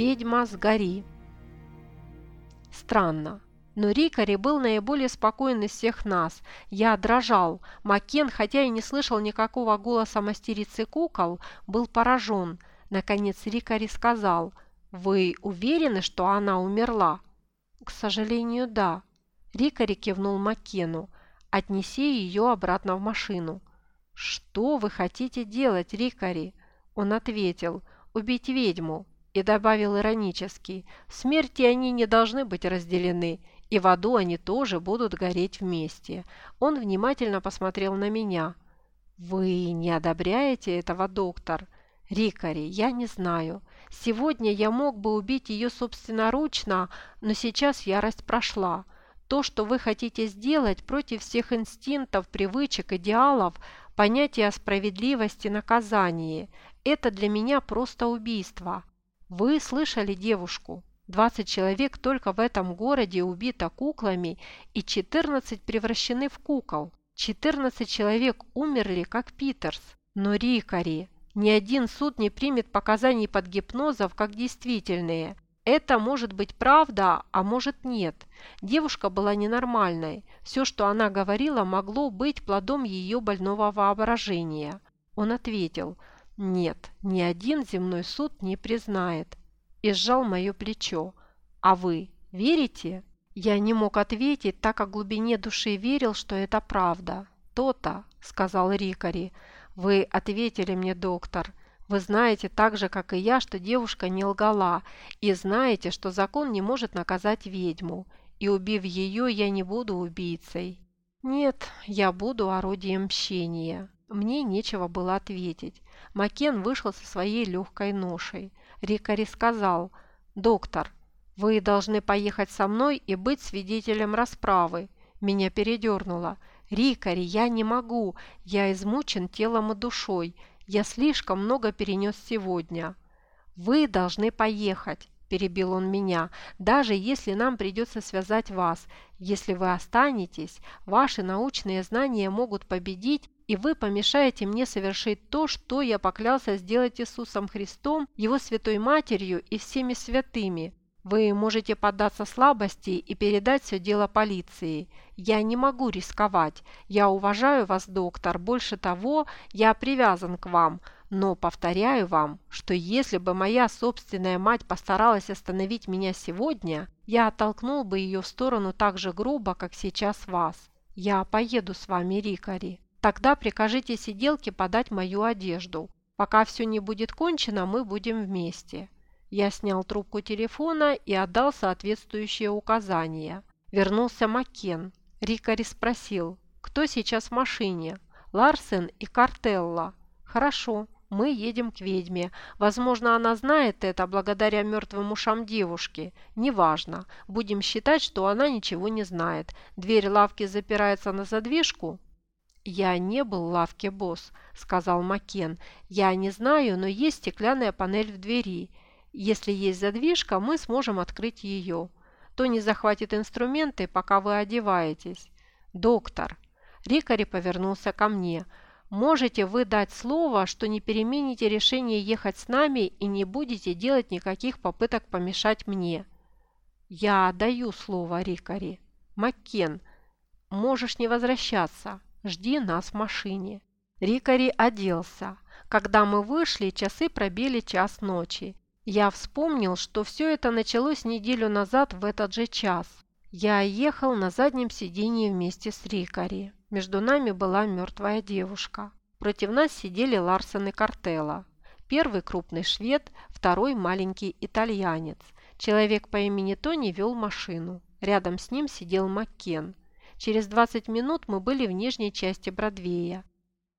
Ведьма с гори. Странно. Но Рикари был наиболее спокоен из всех нас. Я дрожал. Макен, хотя и не слышал никакого голоса мастерицы кукол, был поражен. Наконец Рикари сказал, «Вы уверены, что она умерла?» «К сожалению, да». Рикари кивнул Маккену. «Отнеси ее обратно в машину». «Что вы хотите делать, Рикари?» Он ответил, «Убить ведьму». И добавил иронически, «Смерти они не должны быть разделены, и в аду они тоже будут гореть вместе. Он внимательно посмотрел на меня. «Вы не одобряете этого, доктор?» «Рикари, я не знаю. Сегодня я мог бы убить ее собственноручно, но сейчас ярость прошла. То, что вы хотите сделать против всех инстинктов, привычек, идеалов, понятия о справедливости, наказании – это для меня просто убийство. Вы слышали девушку? 20 человек только в этом городе убито куклами и 14 превращены в кукол. 14 человек умерли, как Питерс. Но Рикари, ни один суд не примет показаний под гипнозов как действительные. Это может быть правда, а может нет. Девушка была ненормальной. Все, что она говорила, могло быть плодом ее больного воображения. Он ответил, нет, ни один земной суд не признает и сжал мое плечо. «А вы верите?» Я не мог ответить, так как в глубине души верил, что это правда. «То-то», — сказал Рикари. «Вы ответили мне, доктор. Вы знаете так же, как и я, что девушка не лгала, и знаете, что закон не может наказать ведьму, и убив ее, я не буду убийцей». «Нет, я буду орудием мщения». Мне нечего было ответить. Макен вышел со своей легкой ношей. Рикари сказал, «Доктор, вы должны поехать со мной и быть свидетелем расправы». Меня передернуло. «Рикари, я не могу. Я измучен телом и душой. Я слишком много перенес сегодня». «Вы должны поехать», – перебил он меня, – «даже если нам придется связать вас. Если вы останетесь, ваши научные знания могут победить, и вы помешаете мне совершить то, что я поклялся сделать Иисусом Христом, Его Святой Матерью и всеми святыми. Вы можете поддаться слабости и передать все дело полиции. Я не могу рисковать. Я уважаю вас, доктор. Больше того, я привязан к вам. Но повторяю вам, что если бы моя собственная мать постаралась остановить меня сегодня, я оттолкнул бы ее в сторону так же грубо, как сейчас вас. Я поеду с вами, Рикари. Тогда прикажите сиделке подать мою одежду. Пока все не будет кончено, мы будем вместе». Я снял трубку телефона и отдал соответствующие указания. Вернулся Макен. Рикари спросил, кто сейчас в машине? Ларсен и Картелла. Хорошо, мы едем к ведьме. Возможно, она знает это благодаря мертвым ушам девушки. Неважно. Будем считать, что она ничего не знает. Дверь лавки запирается на задвижку? «Я не был в лавке, босс», – сказал Макен. «Я не знаю, но есть стеклянная панель в двери. Если есть задвижка, мы сможем открыть ее. Тони захватит инструменты, пока вы одеваетесь». «Доктор». Рикари повернулся ко мне. «Можете вы дать слово, что не перемените решение ехать с нами и не будете делать никаких попыток помешать мне?» «Я даю слово, Рикари». «Маккен, можешь не возвращаться». Жди нас в машине». Рикари оделся. Когда мы вышли, часы пробили час ночи. Я вспомнил, что все это началось неделю назад в этот же час. Я ехал на заднем сиденье вместе с Рикари. Между нами была мертвая девушка. Против нас сидели Ларсен и Картелла. Первый крупный швед, второй маленький итальянец. Человек по имени Тони вел машину. Рядом с ним сидел Маккен. Через 20 минут мы были в нижней части Бродвея.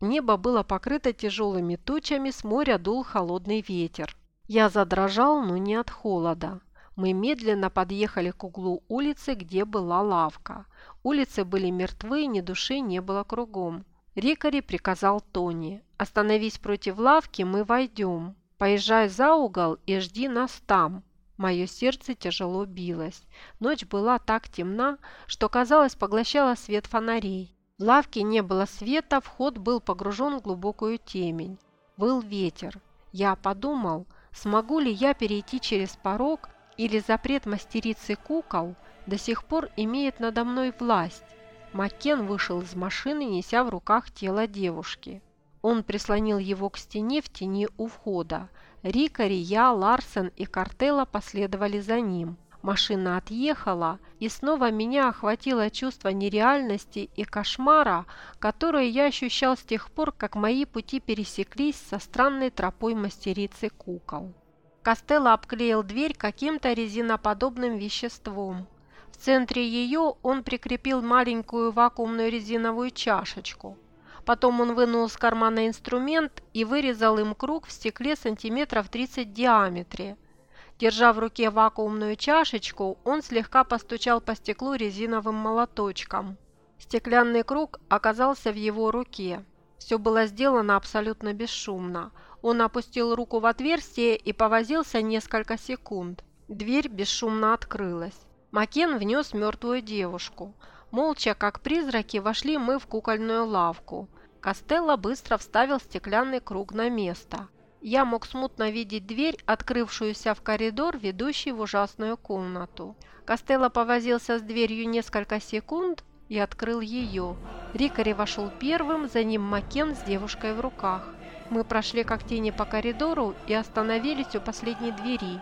Небо было покрыто тяжелыми тучами, с моря дул холодный ветер. Я задрожал, но не от холода. Мы медленно подъехали к углу улицы, где была лавка. Улицы были мертвы, ни души не было кругом. Рикари приказал Тони. «Остановись против лавки, мы войдем. Поезжай за угол и жди нас там». Мое сердце тяжело билось. Ночь была так темна, что, казалось, поглощала свет фонарей. В лавке не было света, вход был погружен в глубокую темень. Был ветер. Я подумал, смогу ли я перейти через порог или запрет мастерицы кукол до сих пор имеет надо мной власть. Макен вышел из машины, неся в руках тело девушки. Он прислонил его к стене в тени у входа. Рикари, я, Ларсен и Картелла последовали за ним. Машина отъехала, и снова меня охватило чувство нереальности и кошмара, которое я ощущал с тех пор, как мои пути пересеклись со странной тропой мастерицы кукол. Костелло обклеил дверь каким-то резиноподобным веществом. В центре ее он прикрепил маленькую вакуумную резиновую чашечку. Потом он вынул из кармана инструмент и вырезал им круг в стекле сантиметров 30 в диаметре. Держа в руке вакуумную чашечку, он слегка постучал по стеклу резиновым молоточком. Стеклянный круг оказался в его руке. Все было сделано абсолютно бесшумно. Он опустил руку в отверстие и повозился несколько секунд. Дверь бесшумно открылась. Макен внес мертвую девушку. Молча, как призраки, вошли мы в кукольную лавку. Костелло быстро вставил стеклянный круг на место – я мог смутно видеть дверь, открывшуюся в коридор, ведущий в ужасную комнату. Костелло повозился с дверью несколько секунд и открыл ее. Рикари вошел первым, за ним Макен с девушкой в руках. Мы прошли как тени по коридору и остановились у последней двери.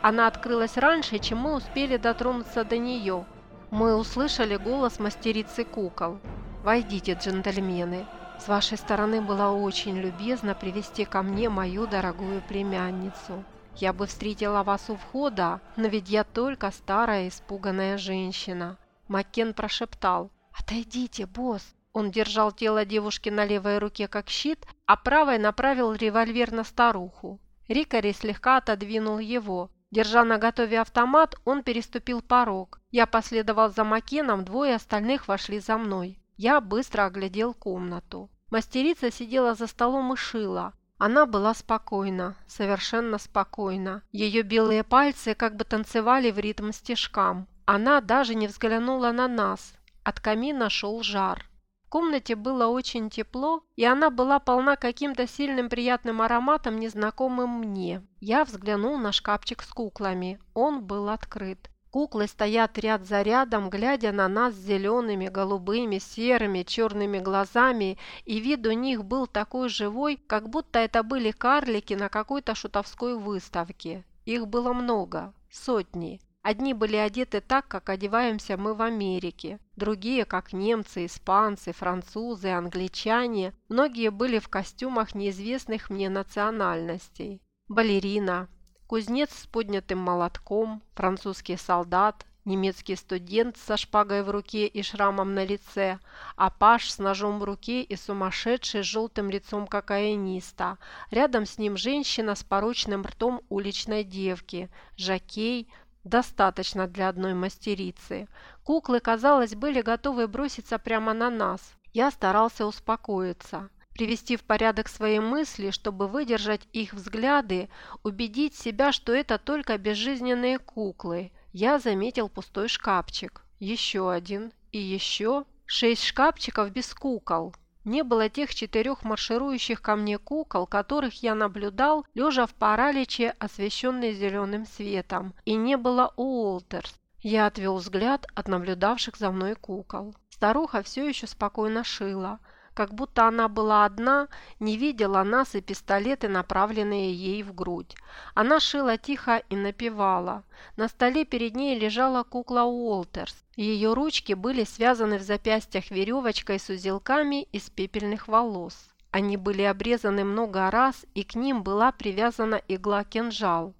Она открылась раньше, чем мы успели дотронуться до нее. Мы услышали голос мастерицы кукол. «Войдите, джентльмены!» С вашей стороны было очень любезно привести ко мне мою дорогую племянницу. Я бы встретила вас у входа, но ведь я только старая испуганная женщина». Маккен прошептал. «Отойдите, босс!» Он держал тело девушки на левой руке как щит, а правой направил револьвер на старуху. Рикари слегка отодвинул его. Держа на готове автомат, он переступил порог. Я последовал за Макеном, двое остальных вошли за мной. Я быстро оглядел комнату. Мастерица сидела за столом и шила. Она была спокойна, совершенно спокойна. Ее белые пальцы как бы танцевали в ритм стежкам. Она даже не взглянула на нас. От камина шел жар. Комнате было очень тепло, и она была полна каким-то сильным приятным ароматом, незнакомым мне. Я взглянул на шкафчик с куклами. Он был открыт. Куклы стоят ряд за рядом, глядя на нас зелеными, голубыми, серыми, черными глазами, и вид у них был такой живой, как будто это были карлики на какой-то шутовской выставке. Их было много, сотни. Одни были одеты так, как одеваемся мы в Америке, другие, как немцы, испанцы, французы, англичане. Многие были в костюмах неизвестных мне национальностей. Балерина, кузнец с поднятым молотком, французский солдат, немецкий студент со шпагой в руке и шрамом на лице, а паш с ножом в руке и сумасшедший с желтым лицом кокаиниста. Рядом с ним женщина с порочным ртом уличной девки, жакей, достаточно для одной мастерицы. Куклы, казалось, были готовы броситься прямо на нас. Я старался успокоиться привести в порядок свои мысли, чтобы выдержать их взгляды, убедить себя, что это только безжизненные куклы. Я заметил пустой шкафчик. Еще один. И еще. Шесть шкафчиков без кукол. Не было тех четырех марширующих ко мне кукол, которых я наблюдал, лежа в параличе, освещенной зеленым светом. И не было Уолтерс. Я отвел взгляд от наблюдавших за мной кукол. Старуха все еще спокойно шила как будто она была одна, не видела нас и пистолеты, направленные ей в грудь. Она шила тихо и напевала. На столе перед ней лежала кукла Уолтерс. Ее ручки были связаны в запястьях веревочкой с узелками из пепельных волос. Они были обрезаны много раз, и к ним была привязана игла-кинжал.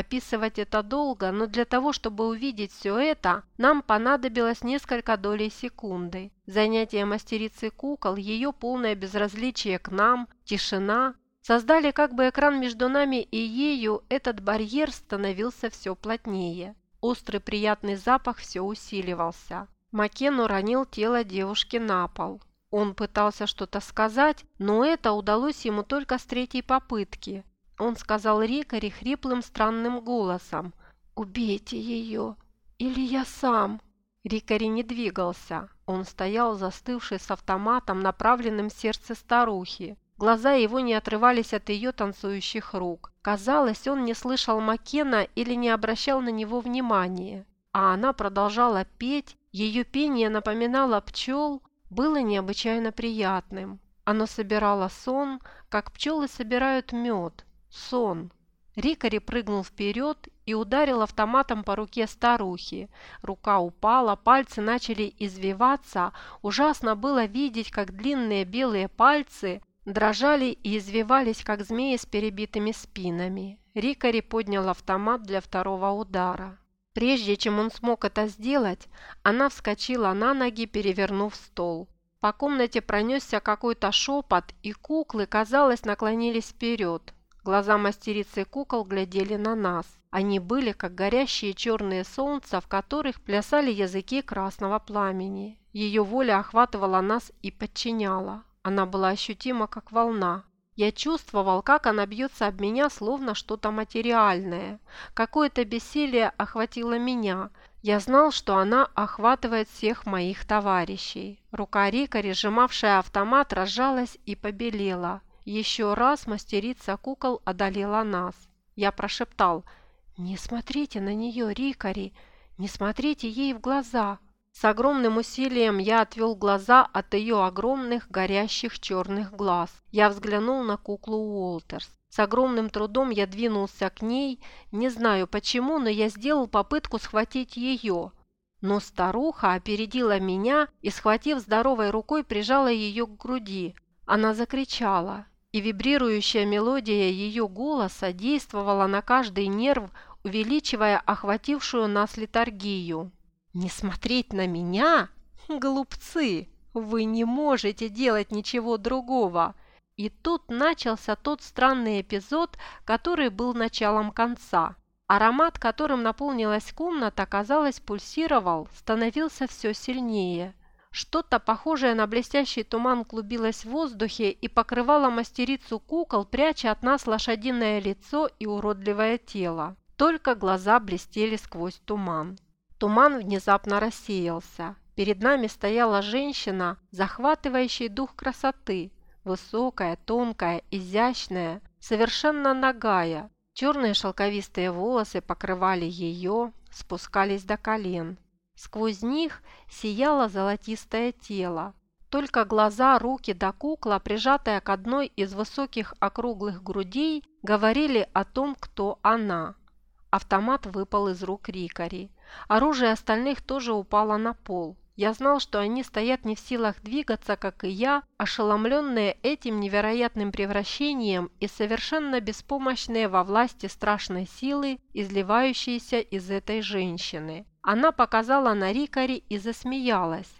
Описывать это долго, но для того, чтобы увидеть все это, нам понадобилось несколько долей секунды. Занятие мастерицы кукол, ее полное безразличие к нам, тишина создали как бы экран между нами и ею, этот барьер становился все плотнее. Острый приятный запах все усиливался. Макен уронил тело девушки на пол. Он пытался что-то сказать, но это удалось ему только с третьей попытки. Он сказал Рикари хриплым странным голосом. «Убейте ее! Или я сам!» Рикари не двигался. Он стоял застывший с автоматом, направленным в сердце старухи. Глаза его не отрывались от ее танцующих рук. Казалось, он не слышал Макена или не обращал на него внимания. А она продолжала петь, ее пение напоминало пчел, было необычайно приятным. Оно собирало сон, как пчелы собирают мед. Сон. Рикари прыгнул вперед и ударил автоматом по руке старухи. Рука упала, пальцы начали извиваться. Ужасно было видеть, как длинные белые пальцы дрожали и извивались, как змеи с перебитыми спинами. Рикари поднял автомат для второго удара. Прежде чем он смог это сделать, она вскочила на ноги, перевернув стол. По комнате пронесся какой-то шепот, и куклы, казалось, наклонились вперед. Глаза мастерицы кукол глядели на нас. Они были, как горящие черные солнца, в которых плясали языки красного пламени. Ее воля охватывала нас и подчиняла. Она была ощутима, как волна. Я чувствовал, как она бьется об меня, словно что-то материальное. Какое-то бессилие охватило меня. Я знал, что она охватывает всех моих товарищей. Рука Рика, сжимавшая автомат, разжалась и побелела. Еще раз мастерица кукол одолела нас. Я прошептал «Не смотрите на нее, Рикари! Не смотрите ей в глаза!» С огромным усилием я отвел глаза от ее огромных горящих черных глаз. Я взглянул на куклу Уолтерс. С огромным трудом я двинулся к ней. Не знаю почему, но я сделал попытку схватить ее. Но старуха опередила меня и, схватив здоровой рукой, прижала ее к груди. Она закричала и вибрирующая мелодия ее голоса действовала на каждый нерв, увеличивая охватившую нас литургию. «Не смотреть на меня? Глупцы! Вы не можете делать ничего другого!» И тут начался тот странный эпизод, который был началом конца. Аромат, которым наполнилась комната, казалось, пульсировал, становился все сильнее – что-то похожее на блестящий туман клубилось в воздухе и покрывало мастерицу кукол, пряча от нас лошадиное лицо и уродливое тело. Только глаза блестели сквозь туман. Туман внезапно рассеялся. Перед нами стояла женщина, захватывающая дух красоты. Высокая, тонкая, изящная, совершенно нагая. Черные шелковистые волосы покрывали ее, спускались до колен. Сквозь них сияло золотистое тело. Только глаза, руки да кукла, прижатая к одной из высоких округлых грудей, говорили о том, кто она. Автомат выпал из рук Рикари. Оружие остальных тоже упало на пол. Я знал, что они стоят не в силах двигаться, как и я, ошеломленные этим невероятным превращением и совершенно беспомощные во власти страшной силы, изливающейся из этой женщины. Она показала на Рикари и засмеялась.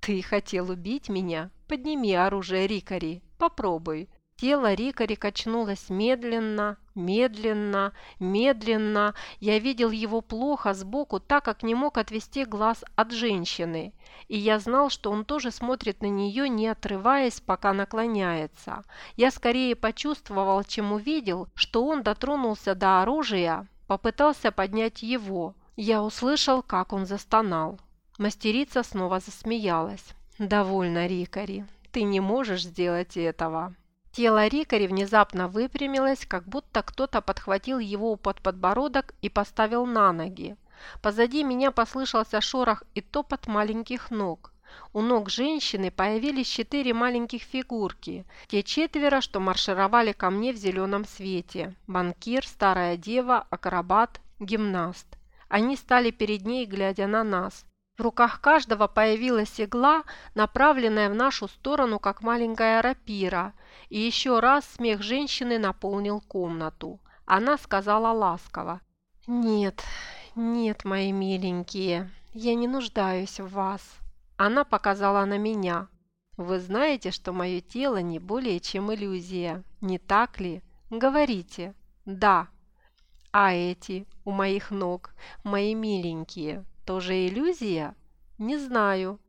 «Ты хотел убить меня? Подними оружие Рикари. Попробуй». Тело Рикари качнулось медленно, медленно, медленно. Я видел его плохо сбоку, так как не мог отвести глаз от женщины. И я знал, что он тоже смотрит на нее, не отрываясь, пока наклоняется. Я скорее почувствовал, чем увидел, что он дотронулся до оружия, попытался поднять его – я услышал, как он застонал. Мастерица снова засмеялась. «Довольно, Рикари. Ты не можешь сделать этого». Тело Рикари внезапно выпрямилось, как будто кто-то подхватил его под подбородок и поставил на ноги. Позади меня послышался шорох и топот маленьких ног. У ног женщины появились четыре маленьких фигурки, те четверо, что маршировали ко мне в зеленом свете. Банкир, старая дева, акробат, гимнаст. Они стали перед ней, глядя на нас. В руках каждого появилась игла, направленная в нашу сторону, как маленькая рапира. И еще раз смех женщины наполнил комнату. Она сказала ласково. «Нет, нет, мои миленькие, я не нуждаюсь в вас». Она показала на меня. «Вы знаете, что мое тело не более чем иллюзия, не так ли? Говорите. Да». А эти у моих ног, мои миленькие, тоже иллюзия? Не знаю.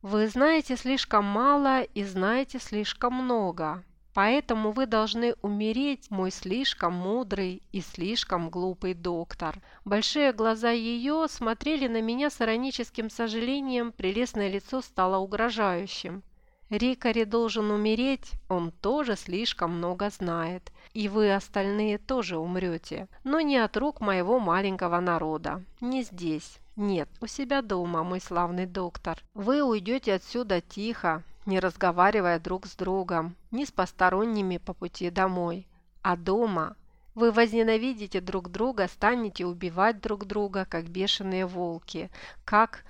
Вы знаете слишком мало и знаете слишком много. Поэтому вы должны умереть, мой слишком мудрый и слишком глупый доктор. Большие глаза ее смотрели на меня с ироническим сожалением, прелестное лицо стало угрожающим. Рикари должен умереть, он тоже слишком много знает. И вы остальные тоже умрете. Но не от рук моего маленького народа. Не здесь. Нет, у себя дома, мой славный доктор. Вы уйдете отсюда тихо, не разговаривая друг с другом, ни с посторонними по пути домой. А дома вы возненавидите друг друга, станете убивать друг друга, как бешеные волки, как...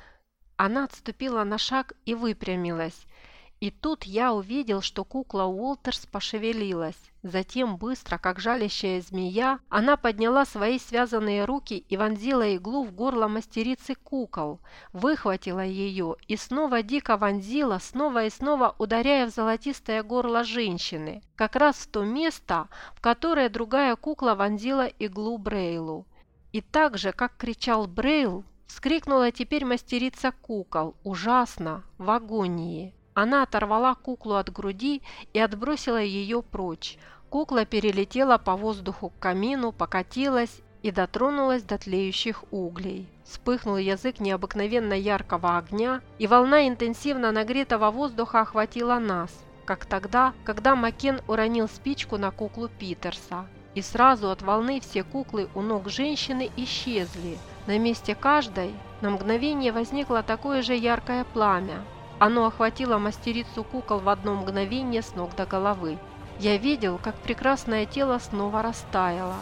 Она отступила на шаг и выпрямилась. И тут я увидел, что кукла Уолтерс пошевелилась. Затем быстро, как жалящая змея, она подняла свои связанные руки и вонзила иглу в горло мастерицы кукол, выхватила ее и снова дико вонзила, снова и снова ударяя в золотистое горло женщины, как раз в то место, в которое другая кукла вонзила иглу Брейлу. И так же, как кричал Брейл, вскрикнула теперь мастерица кукол, ужасно, в агонии. Она оторвала куклу от груди и отбросила ее прочь. Кукла перелетела по воздуху к камину, покатилась и дотронулась до тлеющих углей. Вспыхнул язык необыкновенно яркого огня, и волна интенсивно нагретого воздуха охватила нас, как тогда, когда Макен уронил спичку на куклу Питерса. И сразу от волны все куклы у ног женщины исчезли. На месте каждой на мгновение возникло такое же яркое пламя, оно охватило мастерицу кукол в одно мгновение с ног до головы. Я видел, как прекрасное тело снова растаяло.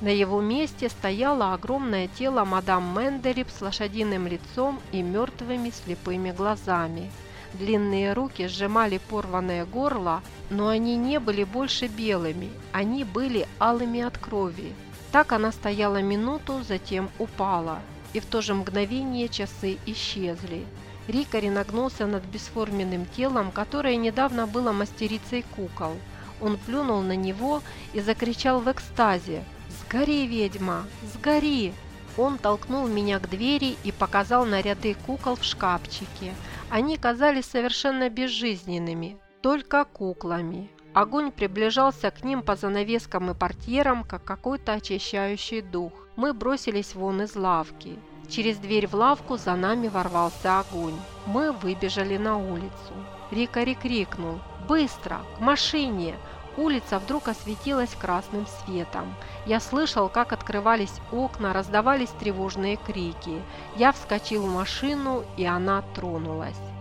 На его месте стояло огромное тело мадам Мендерип с лошадиным лицом и мертвыми слепыми глазами. Длинные руки сжимали порванное горло, но они не были больше белыми, они были алыми от крови. Так она стояла минуту, затем упала, и в то же мгновение часы исчезли. Рикари нагнулся над бесформенным телом, которое недавно было мастерицей кукол. Он плюнул на него и закричал в экстазе «Сгори, ведьма! Сгори!» Он толкнул меня к двери и показал на ряды кукол в шкафчике. Они казались совершенно безжизненными, только куклами. Огонь приближался к ним по занавескам и портьерам, как какой-то очищающий дух. Мы бросились вон из лавки. Через дверь в лавку за нами ворвался огонь. Мы выбежали на улицу. Рикари крикнул «Быстро! К машине!» Улица вдруг осветилась красным светом. Я слышал, как открывались окна, раздавались тревожные крики. Я вскочил в машину, и она тронулась.